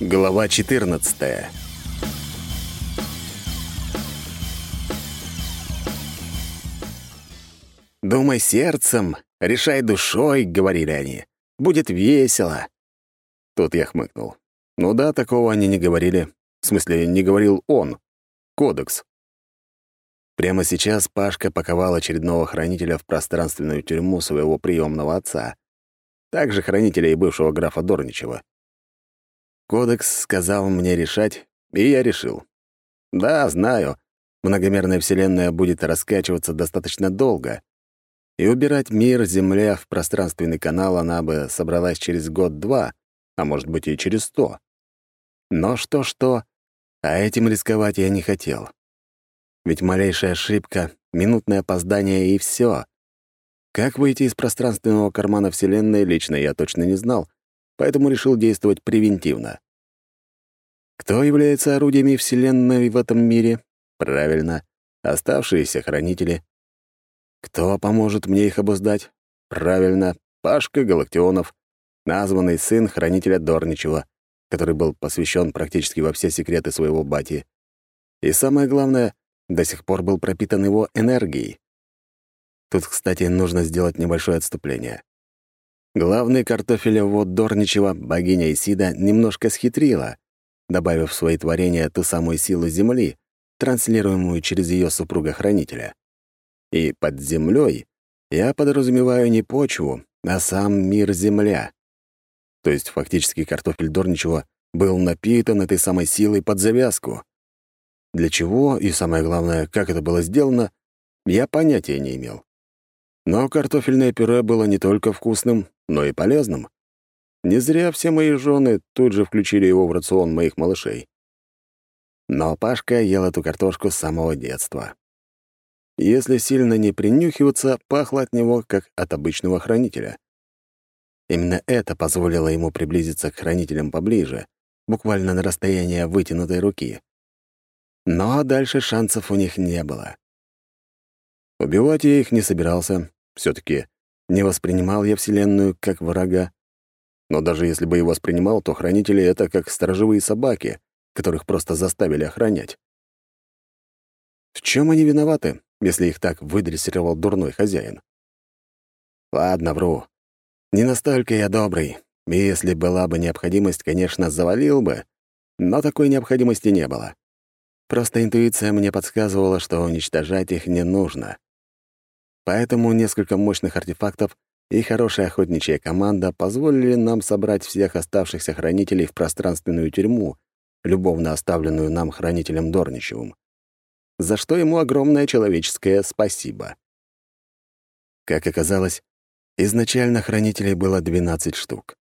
Глава 14 «Думай сердцем, решай душой», — говорили они. «Будет весело». Тут я хмыкнул. Ну да, такого они не говорили. В смысле, не говорил он. Кодекс. Прямо сейчас Пашка паковал очередного хранителя в пространственную тюрьму своего приемного отца. Также хранителя и бывшего графа Дорничева. Кодекс сказал мне решать, и я решил. Да, знаю, многомерная вселенная будет раскачиваться достаточно долго, и убирать мир, Земля в пространственный канал она бы собралась через год-два, а может быть и через сто. Но что-что, а этим рисковать я не хотел. Ведь малейшая ошибка, минутное опоздание и все. Как выйти из пространственного кармана Вселенной, лично я точно не знал, поэтому решил действовать превентивно. Кто является орудиями Вселенной в этом мире? Правильно, оставшиеся хранители. Кто поможет мне их обуздать? Правильно, Пашка Галактионов, названный сын хранителя Дорничева, который был посвящен практически во все секреты своего бати. И самое главное, до сих пор был пропитан его энергией. Тут, кстати, нужно сделать небольшое отступление. Главный картофелевод Дорничева, богиня Исида, немножко схитрила, добавив в свои творения ту самую силу Земли, транслируемую через ее супруга-хранителя. И под землей я подразумеваю не почву, а сам мир Земля. То есть фактически картофель Дорничева был напитан этой самой силой под завязку. Для чего и, самое главное, как это было сделано, я понятия не имел. Но картофельное пюре было не только вкусным, но и полезным. Не зря все мои жены тут же включили его в рацион моих малышей. Но Пашка ел эту картошку с самого детства. Если сильно не принюхиваться, пахло от него, как от обычного хранителя. Именно это позволило ему приблизиться к хранителям поближе, буквально на расстояние вытянутой руки. Но дальше шансов у них не было. Убивать я их не собирался, все таки не воспринимал я Вселенную как врага. Но даже если бы и воспринимал, то хранители — это как сторожевые собаки, которых просто заставили охранять. В чем они виноваты, если их так выдрессировал дурной хозяин? Ладно, вру. Не настолько я добрый, если была бы необходимость, конечно, завалил бы, но такой необходимости не было. Просто интуиция мне подсказывала, что уничтожать их не нужно. Поэтому несколько мощных артефактов и хорошая охотничья команда позволили нам собрать всех оставшихся хранителей в пространственную тюрьму, любовно оставленную нам хранителем Дорничевым. За что ему огромное человеческое спасибо. Как оказалось, изначально хранителей было 12 штук.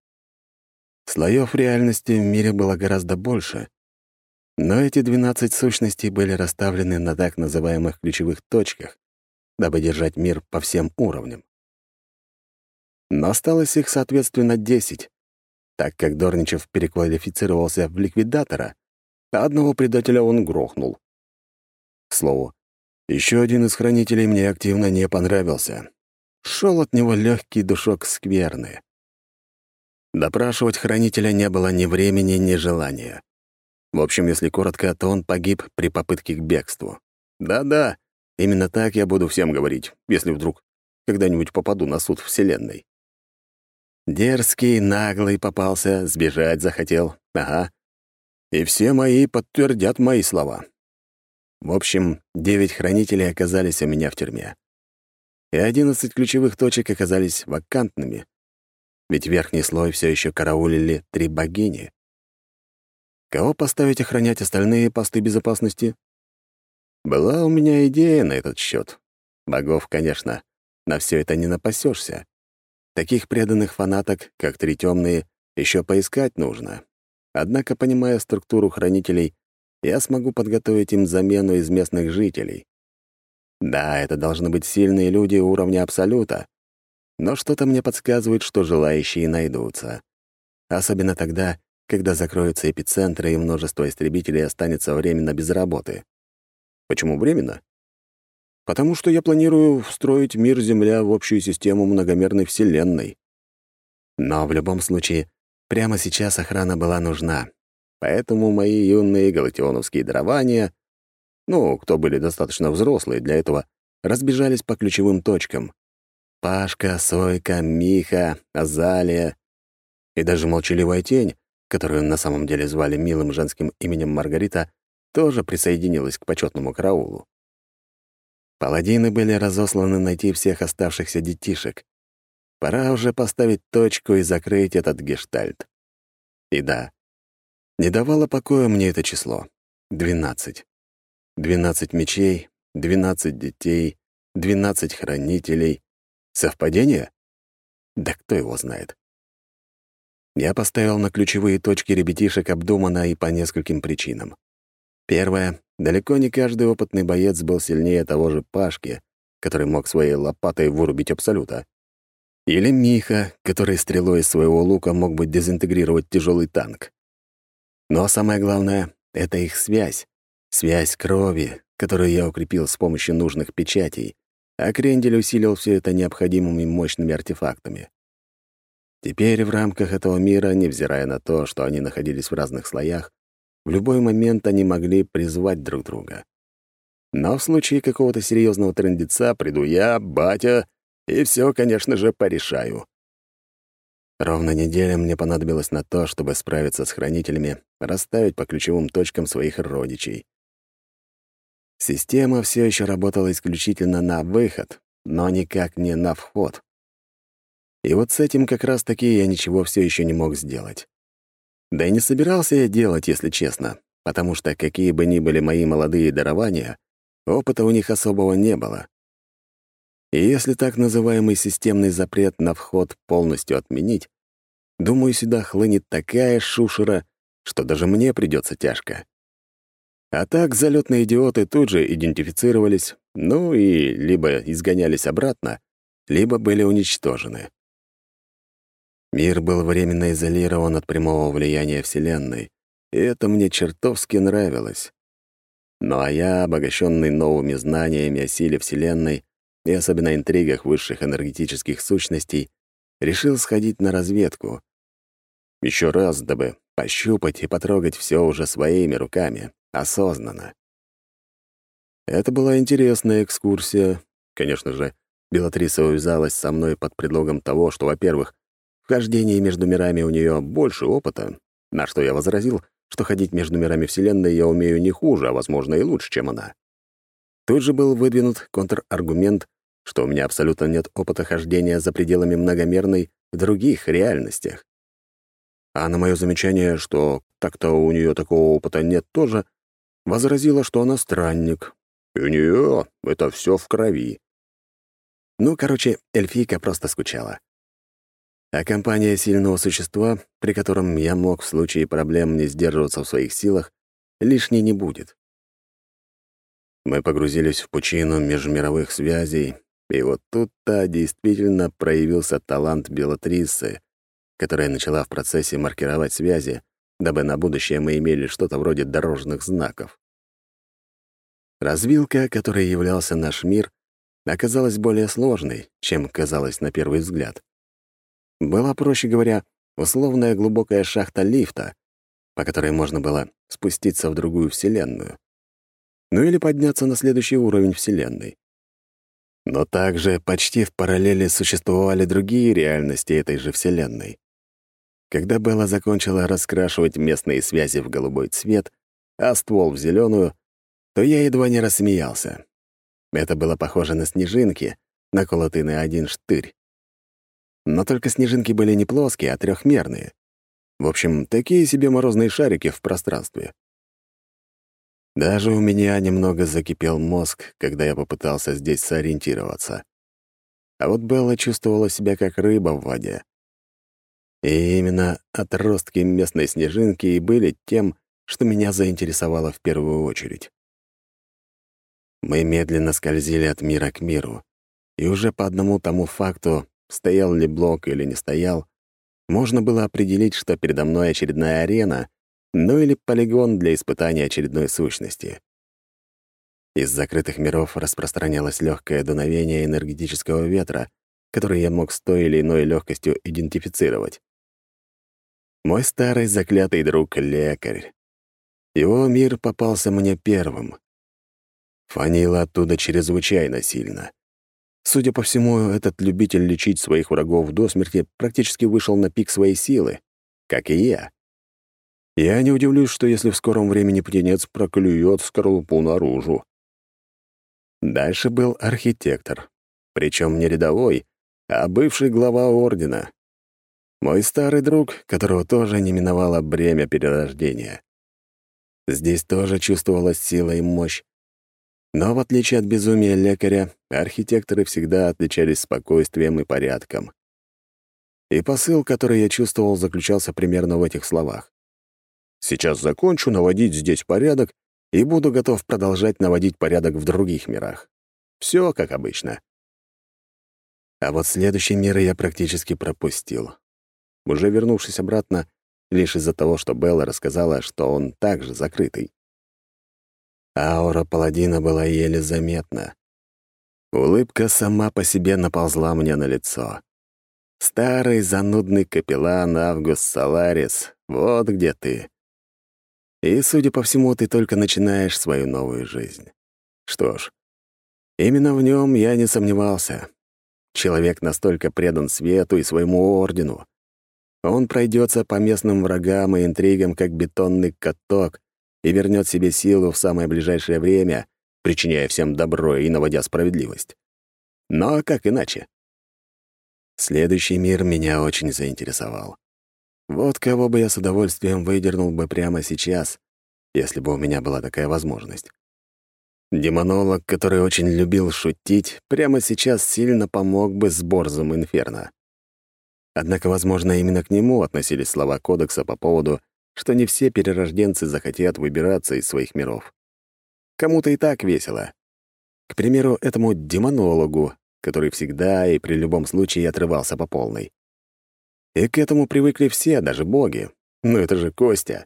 Слоев реальности в мире было гораздо больше, но эти 12 сущностей были расставлены на так называемых ключевых точках, дабы держать мир по всем уровням. Но осталось их, соответственно, 10, так как Дорничев переквалифицировался в ликвидатора, а одного предателя он грохнул. К слову, еще один из хранителей мне активно не понравился. Шел от него легкий душок скверны. Допрашивать хранителя не было ни времени, ни желания. В общем, если коротко, то он погиб при попытке к бегству. Да-да, именно так я буду всем говорить, если вдруг когда-нибудь попаду на суд Вселенной. Дерзкий, наглый попался, сбежать захотел. Ага. И все мои подтвердят мои слова. В общем, девять хранителей оказались у меня в тюрьме. И одиннадцать ключевых точек оказались вакантными. Ведь верхний слой все еще караулили три богини. Кого поставить охранять остальные посты безопасности? Была у меня идея на этот счет. Богов, конечно, на все это не напасешься. Таких преданных фанаток, как Три Темные, еще поискать нужно. Однако, понимая структуру хранителей, я смогу подготовить им замену из местных жителей. Да, это должны быть сильные люди уровня Абсолюта, но что-то мне подсказывает, что желающие найдутся. Особенно тогда, когда закроются эпицентры и множество истребителей останется временно без работы. Почему временно? Потому что я планирую встроить мир Земля в общую систему многомерной Вселенной. Но в любом случае, прямо сейчас охрана была нужна. поэтому мои юные галактионовские дарования, ну, кто были достаточно взрослые для этого, разбежались по ключевым точкам. Пашка, Сойка, Миха, Азалия и даже молчаливая тень, которую на самом деле звали милым женским именем Маргарита, тоже присоединилась к почетному караулу. Паладины были разосланы найти всех оставшихся детишек. Пора уже поставить точку и закрыть этот гештальт. И да, не давало покоя мне это число. Двенадцать. Двенадцать мечей, двенадцать детей, двенадцать хранителей. Совпадение? Да кто его знает. Я поставил на ключевые точки ребятишек обдуманно и по нескольким причинам. Первое. Далеко не каждый опытный боец был сильнее того же Пашки, который мог своей лопатой вырубить Абсолюта. Или Миха, который стрелой из своего лука мог бы дезинтегрировать тяжелый танк. Но самое главное — это их связь. Связь крови, которую я укрепил с помощью нужных печатей, а Крендель усилил все это необходимыми мощными артефактами. Теперь в рамках этого мира, невзирая на то, что они находились в разных слоях, в любой момент они могли призвать друг друга. Но в случае какого-то серьезного трендеца приду я, батя, и все, конечно же, порешаю. Ровно неделя мне понадобилось на то, чтобы справиться с хранителями, расставить по ключевым точкам своих родичей. Система все еще работала исключительно на выход, но никак не на вход. И вот с этим как раз-таки я ничего все еще не мог сделать. Да и не собирался я делать, если честно, потому что какие бы ни были мои молодые дарования, опыта у них особого не было. И если так называемый системный запрет на вход полностью отменить, думаю, сюда хлынет такая шушера, что даже мне придется тяжко. А так залетные идиоты тут же идентифицировались, ну и либо изгонялись обратно, либо были уничтожены. Мир был временно изолирован от прямого влияния Вселенной, и это мне чертовски нравилось. Ну а я, обогащенный новыми знаниями о силе Вселенной и особенно интригах высших энергетических сущностей, решил сходить на разведку. Еще раз, дабы пощупать и потрогать все уже своими руками, осознанно. Это была интересная экскурсия. Конечно же, Белатриса увязалась со мной под предлогом того, что, во-первых, в хождении между мирами у нее больше опыта, на что я возразил, что ходить между мирами Вселенной я умею не хуже, а, возможно, и лучше, чем она. Тут же был выдвинут контраргумент, что у меня абсолютно нет опыта хождения за пределами многомерной в других реальностях. А на мое замечание, что так-то у нее такого опыта нет тоже, возразила, что она странник. И у нее это все в крови. Ну, короче, эльфийка просто скучала а компания сильного существа, при котором я мог в случае проблем не сдерживаться в своих силах, лишней не будет. Мы погрузились в пучину межмировых связей, и вот тут-то действительно проявился талант Белатрисы, которая начала в процессе маркировать связи, дабы на будущее мы имели что-то вроде дорожных знаков. Развилка, которой являлся наш мир, оказалась более сложной, чем казалось на первый взгляд была, проще говоря, условная глубокая шахта лифта, по которой можно было спуститься в другую Вселенную. Ну или подняться на следующий уровень Вселенной. Но также почти в параллели существовали другие реальности этой же Вселенной. Когда Белла закончила раскрашивать местные связи в голубой цвет, а ствол в зеленую, то я едва не рассмеялся. Это было похоже на снежинки, наколотые на один штырь. Но только снежинки были не плоские, а трехмерные. В общем, такие себе морозные шарики в пространстве. Даже у меня немного закипел мозг, когда я попытался здесь сориентироваться. А вот Белла чувствовала себя как рыба в воде. И именно отростки местной снежинки и были тем, что меня заинтересовало в первую очередь. Мы медленно скользили от мира к миру, и уже по одному тому факту стоял ли блок или не стоял, можно было определить, что передо мной очередная арена, ну или полигон для испытания очередной сущности. Из закрытых миров распространялось легкое дуновение энергетического ветра, который я мог с той или иной легкостью идентифицировать. Мой старый заклятый друг — лекарь. Его мир попался мне первым. Фанило оттуда чрезвычайно сильно. Судя по всему, этот любитель лечить своих врагов до смерти практически вышел на пик своей силы, как и я. Я не удивлюсь, что если в скором времени птенец проклюет скорлупу наружу. Дальше был архитектор. Причем не рядовой, а бывший глава ордена. Мой старый друг, которого тоже не миновало бремя перерождения. Здесь тоже чувствовалась сила и мощь. Но в отличие от безумия лекаря, архитекторы всегда отличались спокойствием и порядком. И посыл, который я чувствовал, заключался примерно в этих словах. «Сейчас закончу наводить здесь порядок и буду готов продолжать наводить порядок в других мирах. Все как обычно». А вот следующий мир я практически пропустил. Уже вернувшись обратно, лишь из-за того, что Белла рассказала, что он также закрытый. Аура паладина была еле заметна. Улыбка сама по себе наползла мне на лицо. Старый занудный капеллан Август Саларис, вот где ты. И, судя по всему, ты только начинаешь свою новую жизнь. Что ж, именно в нем я не сомневался. Человек настолько предан свету и своему ордену. Он пройдется по местным врагам и интригам, как бетонный каток, и вернет себе силу в самое ближайшее время, причиняя всем добро и наводя справедливость. Но как иначе? Следующий мир меня очень заинтересовал. Вот кого бы я с удовольствием выдернул бы прямо сейчас, если бы у меня была такая возможность. Демонолог, который очень любил шутить, прямо сейчас сильно помог бы с Борзом Инферно. Однако, возможно, именно к нему относились слова Кодекса по поводу, что не все перерожденцы захотят выбираться из своих миров. Кому-то и так весело. К примеру, этому демонологу, который всегда и при любом случае отрывался по полной. И к этому привыкли все, даже боги. Ну это же Костя.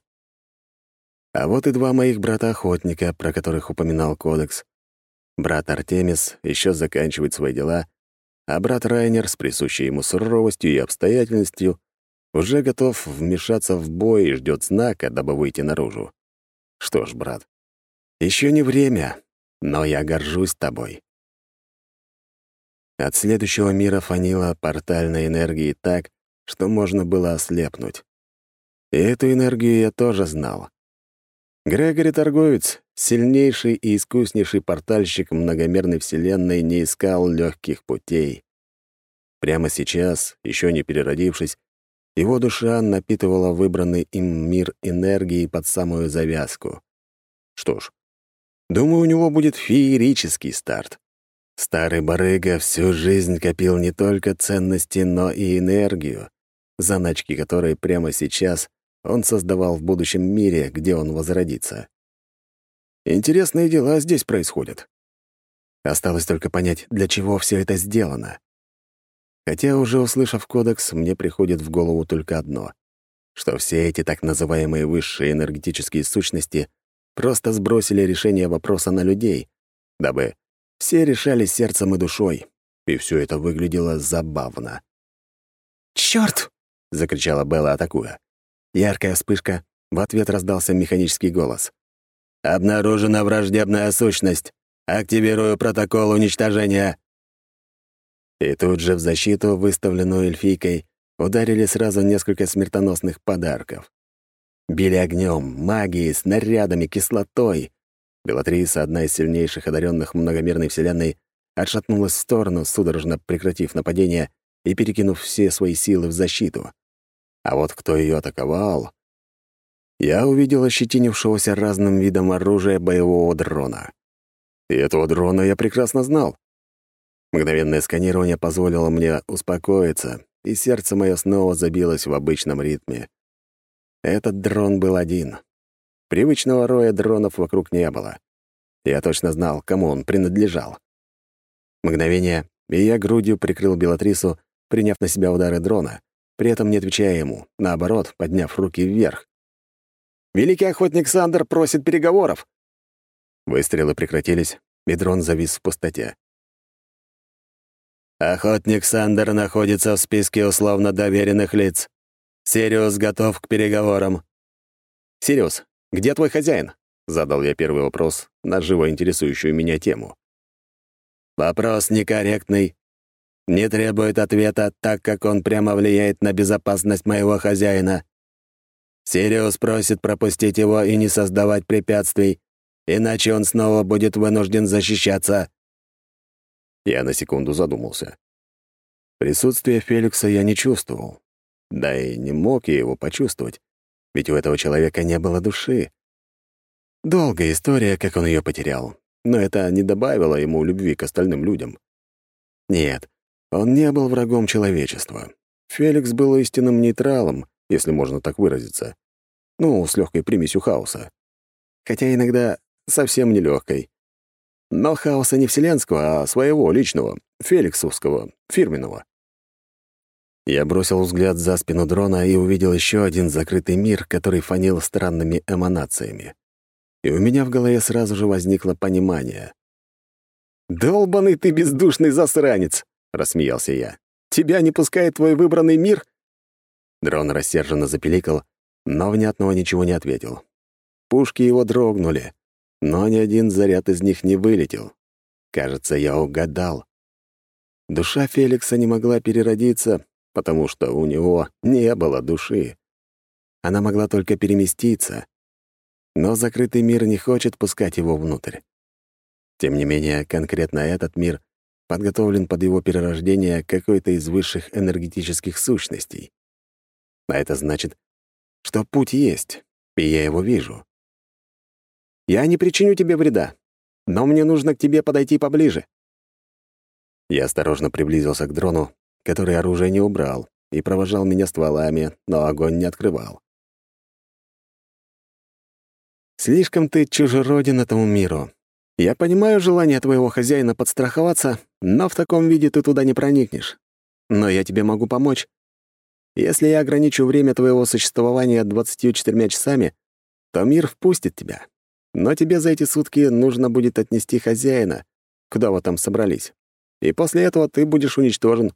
А вот и два моих брата-охотника, про которых упоминал Кодекс. Брат Артемис еще заканчивает свои дела, а брат Райнер с присущей ему суровостью и обстоятельностью уже готов вмешаться в бой и ждет знака, дабы выйти наружу. Что ж, брат, еще не время, но я горжусь тобой. От следующего мира фанила портальной энергии так, что можно было ослепнуть. И эту энергию я тоже знал. Грегори Торговец, сильнейший и искуснейший портальщик многомерной вселенной, не искал легких путей. Прямо сейчас, еще не переродившись, его душа напитывала выбранный им мир энергии под самую завязку. Что ж, думаю, у него будет феерический старт. Старый барыга всю жизнь копил не только ценности, но и энергию, заначки которой прямо сейчас он создавал в будущем мире, где он возродится. Интересные дела здесь происходят. Осталось только понять, для чего все это сделано. Хотя, уже услышав кодекс, мне приходит в голову только одно — что все эти так называемые высшие энергетические сущности просто сбросили решение вопроса на людей, дабы все решали сердцем и душой, и все это выглядело забавно. «Чёрт!» — закричала Белла, атакуя. Яркая вспышка, в ответ раздался механический голос. «Обнаружена враждебная сущность. Активирую протокол уничтожения». И тут же в защиту, выставленную эльфийкой, ударили сразу несколько смертоносных подарков. Били огнем, магией, снарядами, кислотой. Белатриса, одна из сильнейших одаренных многомерной вселенной, отшатнулась в сторону, судорожно прекратив нападение и перекинув все свои силы в защиту. А вот кто ее атаковал... Я увидел ощетинившегося разным видом оружия боевого дрона. И этого дрона я прекрасно знал. Мгновенное сканирование позволило мне успокоиться, и сердце мое снова забилось в обычном ритме. Этот дрон был один. Привычного роя дронов вокруг не было. Я точно знал, кому он принадлежал. Мгновение, и я грудью прикрыл Белатрису, приняв на себя удары дрона, при этом не отвечая ему, наоборот, подняв руки вверх. «Великий охотник Сандер просит переговоров!» Выстрелы прекратились, и дрон завис в пустоте. «Охотник Сандер находится в списке условно доверенных лиц», Сириус готов к переговорам». «Сириус, где твой хозяин?» — задал я первый вопрос на живо интересующую меня тему. «Вопрос некорректный. Не требует ответа, так как он прямо влияет на безопасность моего хозяина. Сириус просит пропустить его и не создавать препятствий, иначе он снова будет вынужден защищаться». Я на секунду задумался. Присутствие Феликса я не чувствовал. Да и не мог я его почувствовать, ведь у этого человека не было души. Долгая история, как он ее потерял, но это не добавило ему любви к остальным людям. Нет, он не был врагом человечества. Феликс был истинным нейтралом, если можно так выразиться. Ну, с легкой примесью хаоса. Хотя иногда совсем не легкой. Но хаоса не вселенского, а своего, личного, феликсовского, фирменного. Я бросил взгляд за спину дрона и увидел еще один закрытый мир, который фанил странными эманациями. И у меня в голове сразу же возникло понимание. «Долбанный ты бездушный засранец!» — рассмеялся я. «Тебя не пускает твой выбранный мир?» Дрон рассерженно запеликал, но внятного ничего не ответил. Пушки его дрогнули, но ни один заряд из них не вылетел. Кажется, я угадал. Душа Феликса не могла переродиться, потому что у него не было души. Она могла только переместиться. Но закрытый мир не хочет пускать его внутрь. Тем не менее, конкретно этот мир подготовлен под его перерождение какой-то из высших энергетических сущностей. А это значит, что путь есть, и я его вижу. Я не причиню тебе вреда, но мне нужно к тебе подойти поближе. Я осторожно приблизился к дрону, который оружие не убрал, и провожал меня стволами, но огонь не открывал. «Слишком ты чужероден этому миру. Я понимаю желание твоего хозяина подстраховаться, но в таком виде ты туда не проникнешь. Но я тебе могу помочь. Если я ограничу время твоего существования 24 часами, то мир впустит тебя. Но тебе за эти сутки нужно будет отнести хозяина, куда вы там собрались. И после этого ты будешь уничтожен.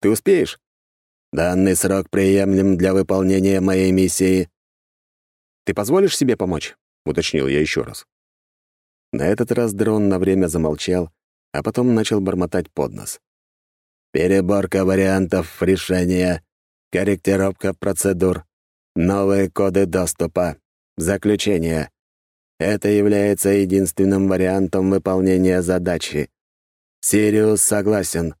Ты успеешь? Данный срок приемлем для выполнения моей миссии. Ты позволишь себе помочь? Уточнил я еще раз. На этот раз дрон на время замолчал, а потом начал бормотать под нос. Переборка вариантов решения, корректировка процедур, новые коды доступа, заключение. Это является единственным вариантом выполнения задачи. Сириус согласен.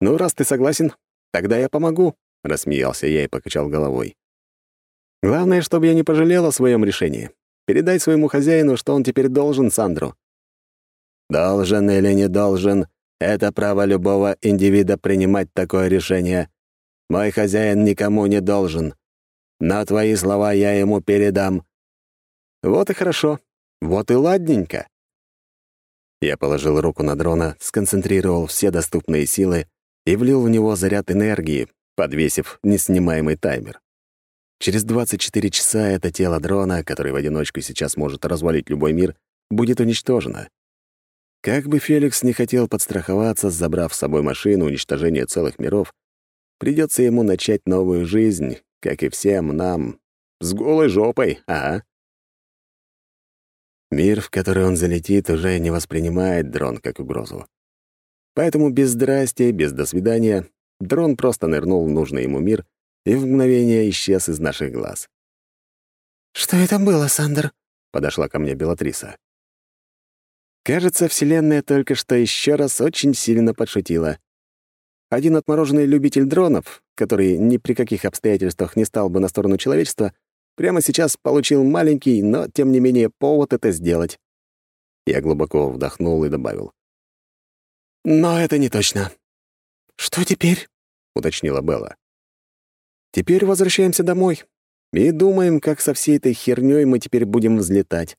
«Ну, раз ты согласен, тогда я помогу», — рассмеялся я и покачал головой. «Главное, чтобы я не пожалел о своем решении. Передай своему хозяину, что он теперь должен Сандру». «Должен или не должен — это право любого индивида принимать такое решение. Мой хозяин никому не должен. На твои слова я ему передам». «Вот и хорошо. Вот и ладненько». Я положил руку на дрона, сконцентрировал все доступные силы и влил в него заряд энергии, подвесив неснимаемый таймер. Через 24 часа это тело дрона, который в одиночку сейчас может развалить любой мир, будет уничтожено. Как бы Феликс не хотел подстраховаться, забрав с собой машину уничтожения целых миров, придется ему начать новую жизнь, как и всем нам, с голой жопой, ага. Мир, в который он залетит, уже не воспринимает дрон как угрозу. Поэтому без здрасти, без до свидания, дрон просто нырнул в нужный ему мир и в мгновение исчез из наших глаз. «Что это было, Сандер?» — подошла ко мне Белатриса. Кажется, Вселенная только что еще раз очень сильно подшутила. Один отмороженный любитель дронов, который ни при каких обстоятельствах не стал бы на сторону человечества, прямо сейчас получил маленький, но, тем не менее, повод это сделать. Я глубоко вдохнул и добавил. Но это не точно. «Что теперь?» — уточнила Белла. «Теперь возвращаемся домой и думаем, как со всей этой хернёй мы теперь будем взлетать.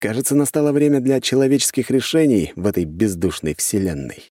Кажется, настало время для человеческих решений в этой бездушной вселенной».